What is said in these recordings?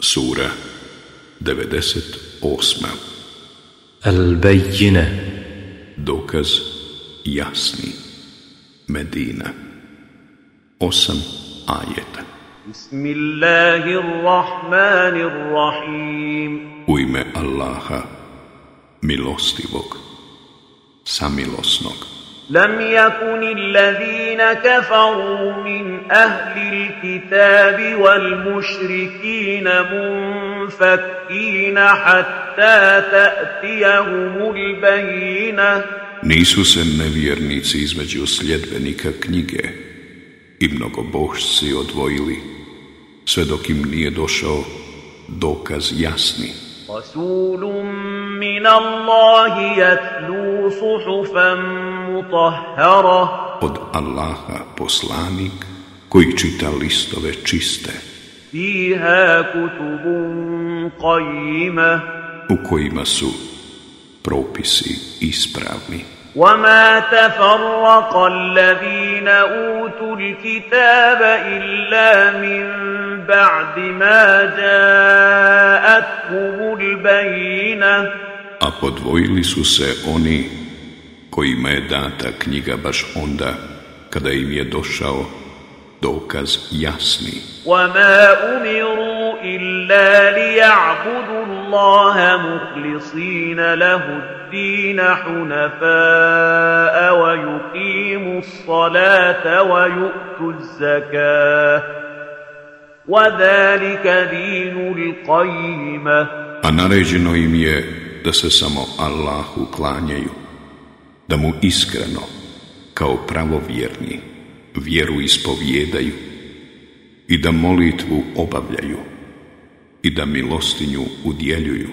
Sura 98. Al-Bayyina Dokaz jasni. Medina. Osam ajeta. Bismillahirrahmanirrahim. U ime Allaha, milostivog, samilosnog. لم يكن الذين كفروا من أهل الكتاب والمشركين منفكين حتى تأتيهم البينة Nisu se nevjernici između sljedbenika knjige i mnogobošci odvojili, sve dok im nije došao dokaz jasni. رسول من الله يتلو صحفا مطهرة Od Allaha poslanik koji čita listove čiste, فيها كتب قيمة u kojima su propisi ispravni. وما تفرق الذين أوتوا الكتاب إلا من بعد ما جاءتهم البينة A podvojili su se oni kojima je data knjiga baš onda kada im je došao dokaz jasni. وما أمروا إلا ليعبدوا الله مخلصين له الدين حنفاء ويقيموا الصلاة ويؤتوا الزكاة وذلك دين القيمة A naređeno im je da se samo Allahu klanjaju, da mu iskreno, kao pravovjerni, vjeru ispovjedaju i da molitvu obavljaju i da milostinju udjeljuju,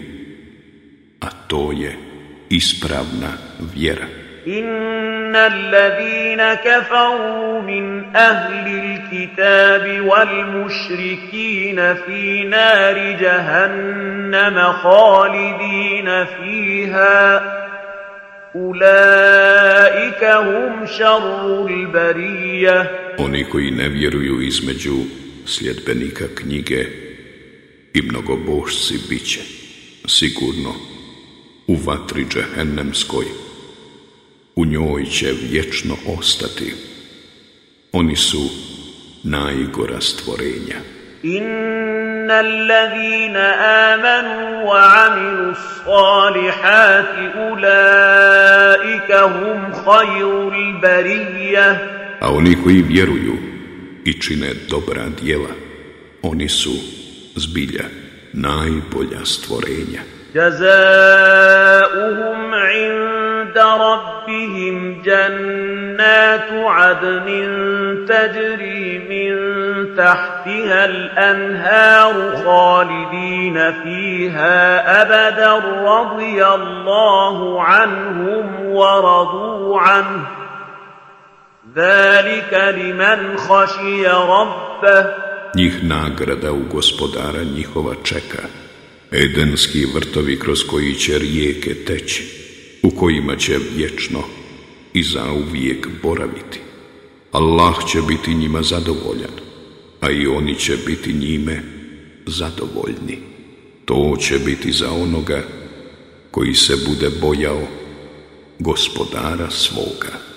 a to je ispravna vjera. إن الذين كفروا من أهل الكتاب والمشركين في نار جهنم خالدين فيها أولئك هم شر البرية Oni koji ne vjeruju između sljedbenika knjige i mnogobošci bit će, sigurno, u vatri džehennemskoj. U njoj će vječno ostati. Oni su najgora stvorenja. إن الذين آمنوا وعملوا الصالحات أولئك هم خير البرية A oni koji vjeruju i čine dobra djela, oni su zbilja najbolja stvorenja. جزاؤهم عند ربهم جنات عدن تجري من تحتها الأنهار خالدين فيها أبدا رضي الله عنهم ورضوا عنه. ذلك لمن خشي ربه. Njih nagrada u gospodara njihova čeka, edenski vrtovi kroz koji će rijeke teći, u kojima će vječno i zauvijek boraviti. Allah će biti njima zadovoljan, a i oni će biti njime zadovoljni. To će biti za onoga koji se bude bojao gospodara svoga.